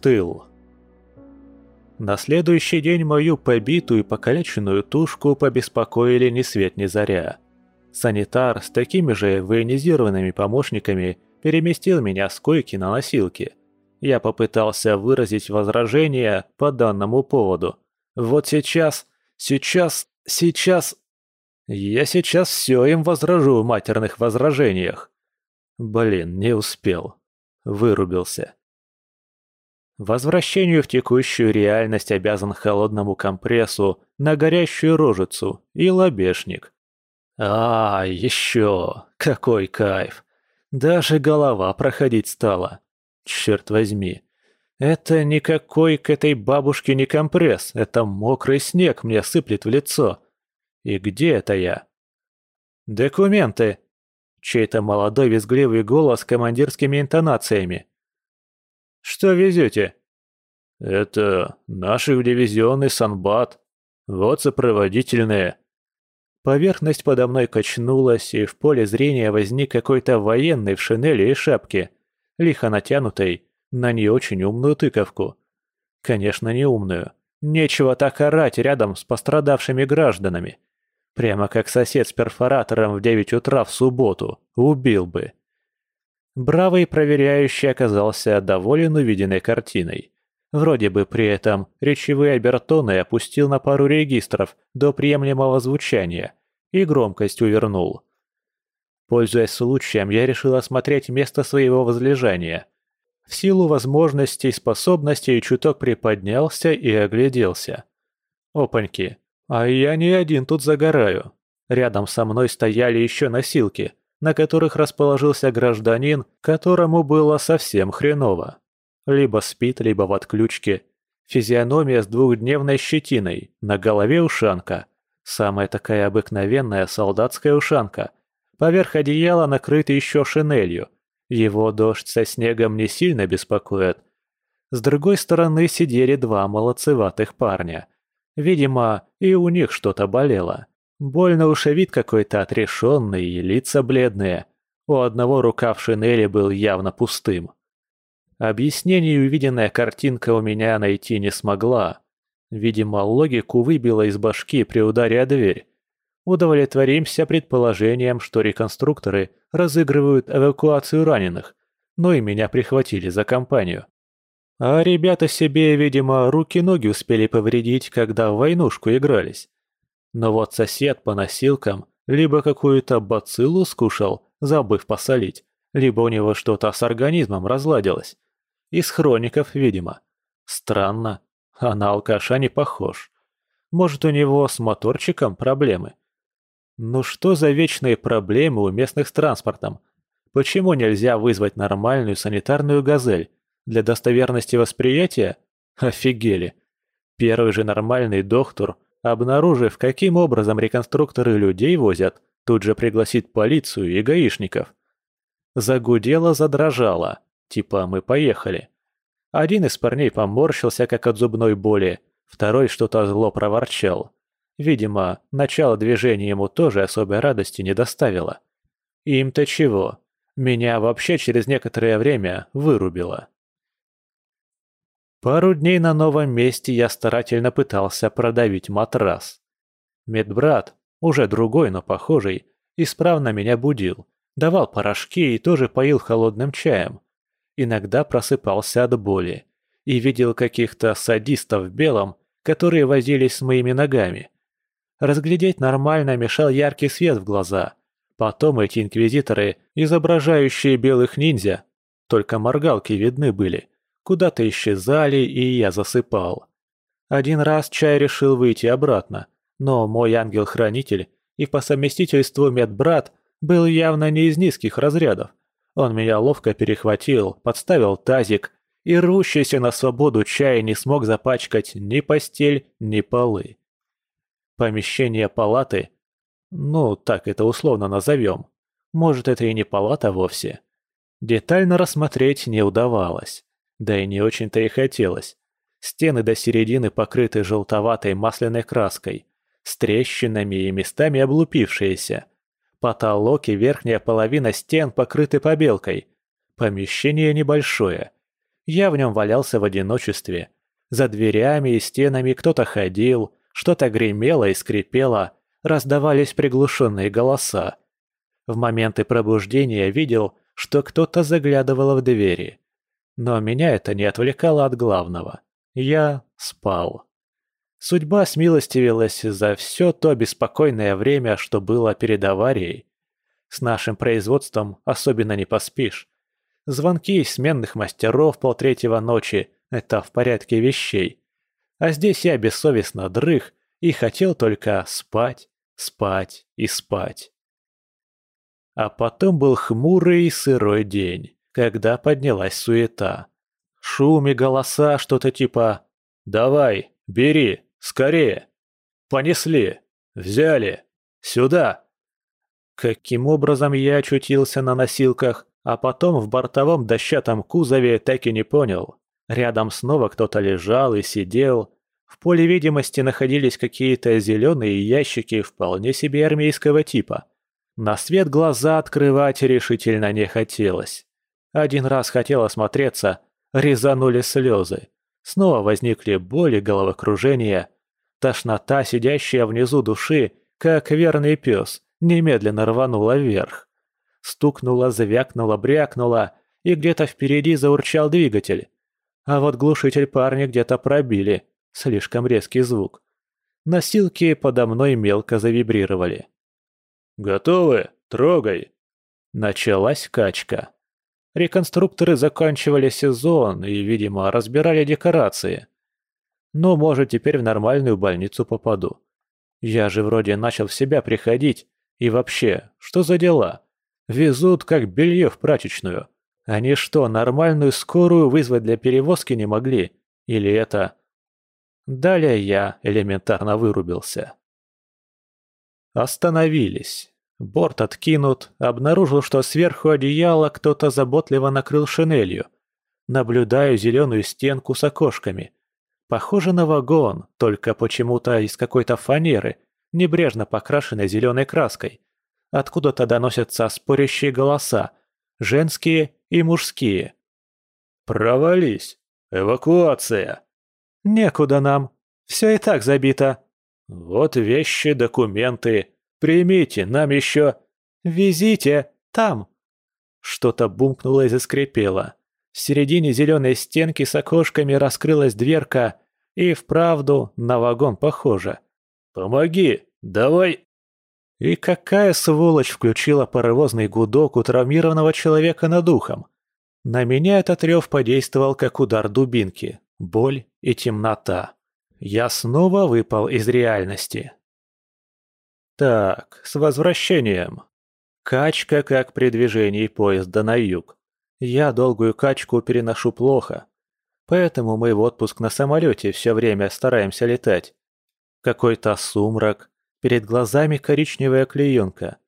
тыл. На следующий день мою побитую и покалеченную тушку побеспокоили ни свет ни заря. Санитар с такими же военизированными помощниками переместил меня с койки на носилки. Я попытался выразить возражение по данному поводу. Вот сейчас, сейчас, сейчас... Я сейчас все им возражу в матерных возражениях. Блин, не успел. Вырубился. Возвращению в текущую реальность обязан холодному компрессу на горящую рожицу и лобешник. А, еще! Какой кайф! Даже голова проходить стала. Черт возьми. Это никакой к этой бабушке не компресс, это мокрый снег мне сыплет в лицо. И где это я? Документы. Чей-то молодой визгливый голос с командирскими интонациями. «Что везете?» «Это наших дивизионный санбат. Вот сопроводительные». Поверхность подо мной качнулась, и в поле зрения возник какой-то военный в шинели и шапке, лихо натянутой на не очень умную тыковку. Конечно, не умную. Нечего так орать рядом с пострадавшими гражданами. Прямо как сосед с перфоратором в девять утра в субботу. Убил бы. Бравый проверяющий оказался доволен увиденной картиной. Вроде бы при этом речевые обертоны опустил на пару регистров до приемлемого звучания и громкость увернул. Пользуясь случаем, я решил осмотреть место своего возлежания. В силу возможностей способностей чуток приподнялся и огляделся. Опаньки, а я не один тут загораю. Рядом со мной стояли еще носилки – на которых расположился гражданин, которому было совсем хреново. Либо спит, либо в отключке. Физиономия с двухдневной щетиной, на голове ушанка. Самая такая обыкновенная солдатская ушанка. Поверх одеяла накрыт еще шинелью. Его дождь со снегом не сильно беспокоит. С другой стороны сидели два молодцеватых парня. Видимо, и у них что-то болело. Больно уж и вид какой-то отрешенный и лица бледные. У одного рука в шинели был явно пустым. Объяснений увиденная картинка у меня найти не смогла. Видимо, логику выбила из башки при ударе о дверь. Удовлетворимся предположением, что реконструкторы разыгрывают эвакуацию раненых, но и меня прихватили за компанию. А ребята себе, видимо, руки-ноги успели повредить, когда в войнушку игрались. Но вот сосед по носилкам либо какую-то бациллу скушал, забыв посолить, либо у него что-то с организмом разладилось. Из хроников, видимо. Странно, а на алкаша не похож. Может, у него с моторчиком проблемы? Ну что за вечные проблемы у местных с транспортом? Почему нельзя вызвать нормальную санитарную «Газель»? Для достоверности восприятия? Офигели. Первый же нормальный доктор Обнаружив, каким образом реконструкторы людей возят, тут же пригласит полицию и гаишников. Загудело, задрожало. Типа мы поехали. Один из парней поморщился, как от зубной боли, второй что-то зло проворчал. Видимо, начало движения ему тоже особой радости не доставило. Им-то чего? Меня вообще через некоторое время вырубило. Пару дней на новом месте я старательно пытался продавить матрас. Медбрат, уже другой, но похожий, исправно меня будил, давал порошки и тоже поил холодным чаем. Иногда просыпался от боли и видел каких-то садистов в белом, которые возились с моими ногами. Разглядеть нормально мешал яркий свет в глаза. Потом эти инквизиторы, изображающие белых ниндзя, только моргалки видны были, куда-то исчезали, и я засыпал. Один раз чай решил выйти обратно, но мой ангел-хранитель и по совместительству медбрат был явно не из низких разрядов. Он меня ловко перехватил, подставил тазик, и рвущийся на свободу чай не смог запачкать ни постель, ни полы. Помещение палаты, ну, так это условно назовем, может, это и не палата вовсе, детально рассмотреть не удавалось. Да и не очень-то и хотелось. Стены до середины покрыты желтоватой масляной краской, с трещинами и местами облупившиеся. Потолок и верхняя половина стен покрыты побелкой. Помещение небольшое. Я в нем валялся в одиночестве. За дверями и стенами кто-то ходил, что-то гремело и скрипело, раздавались приглушенные голоса. В моменты пробуждения видел, что кто-то заглядывал в двери. Но меня это не отвлекало от главного. Я спал. Судьба смилостивилась за все то беспокойное время, что было перед аварией. С нашим производством особенно не поспишь. Звонки сменных мастеров полтретьего ночи – это в порядке вещей. А здесь я бессовестно дрых и хотел только спать, спать и спать. А потом был хмурый и сырой день, когда поднялась суета. Шум и голоса, что-то типа «Давай, бери, скорее! Понесли! Взяли! Сюда!» Каким образом я очутился на носилках, а потом в бортовом дощатом кузове, так и не понял. Рядом снова кто-то лежал и сидел. В поле видимости находились какие-то зеленые ящики вполне себе армейского типа. На свет глаза открывать решительно не хотелось. Один раз хотел осмотреться, резанули слезы. Снова возникли боли, головокружение. Тошнота, сидящая внизу души, как верный пес, немедленно рванула вверх. Стукнула, звякнула, брякнула, и где-то впереди заурчал двигатель. А вот глушитель парни где-то пробили, слишком резкий звук. Носилки подо мной мелко завибрировали. «Готовы? Трогай!» Началась качка. Реконструкторы заканчивали сезон и, видимо, разбирали декорации. Но, может, теперь в нормальную больницу попаду. Я же вроде начал в себя приходить. И вообще, что за дела? Везут как белье в прачечную. Они что, нормальную скорую вызвать для перевозки не могли? Или это... Далее я элементарно вырубился. Остановились. Борт откинут, обнаружил, что сверху одеяла кто-то заботливо накрыл шинелью. Наблюдаю зеленую стенку с окошками. Похоже на вагон, только почему-то из какой-то фанеры, небрежно покрашенной зеленой краской. Откуда-то доносятся спорящие голоса, женские и мужские. «Провались! Эвакуация!» «Некуда нам. Все и так забито. «Вот вещи, документы. Примите, нам еще...» «Везите, там!» Что-то бумкнуло и заскрипело. В середине зеленой стенки с окошками раскрылась дверка, и вправду на вагон похоже. «Помоги! Давай!» И какая сволочь включила паровозный гудок у травмированного человека над ухом? На меня этот рев подействовал как удар дубинки, боль и темнота. Я снова выпал из реальности. Так, с возвращением. Качка, как при движении поезда на юг. Я долгую качку переношу плохо. Поэтому мы в отпуск на самолете все время стараемся летать. Какой-то сумрак, перед глазами коричневая клеенка.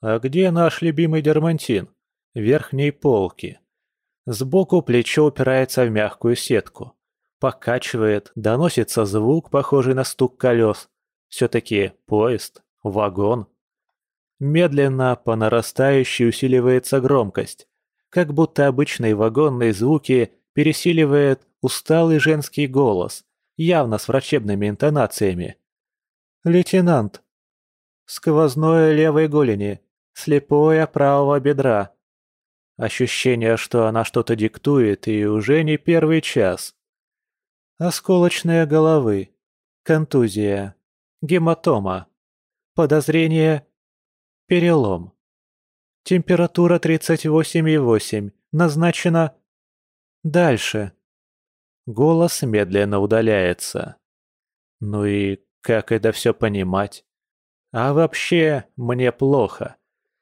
А где наш любимый дермантин? Верхней полки. Сбоку плечо упирается в мягкую сетку. Покачивает, доносится звук, похожий на стук колес. Все-таки поезд, вагон. Медленно по нарастающей усиливается громкость, как будто обычные вагонные звуки пересиливает усталый женский голос, явно с врачебными интонациями. «Лейтенант, сквозное левой голени, слепое правого бедра». Ощущение, что она что-то диктует, и уже не первый час. Осколочные головы. Контузия. Гематома. Подозрение. Перелом. Температура 38,8. Назначено... Дальше. Голос медленно удаляется. Ну и как это все понимать? А вообще, мне плохо.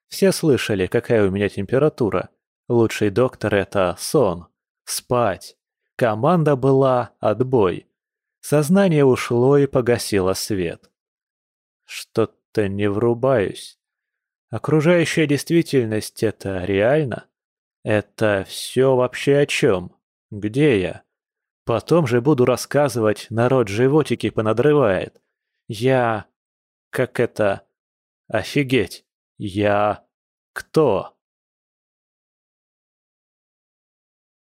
Все слышали, какая у меня температура. Лучший доктор — это сон. Спать. Команда была «Отбой». Сознание ушло и погасило свет. Что-то не врубаюсь. Окружающая действительность — это реально? Это все вообще о чем? Где я? Потом же буду рассказывать, народ животики понадрывает. Я... Как это... Офигеть. Я... Кто?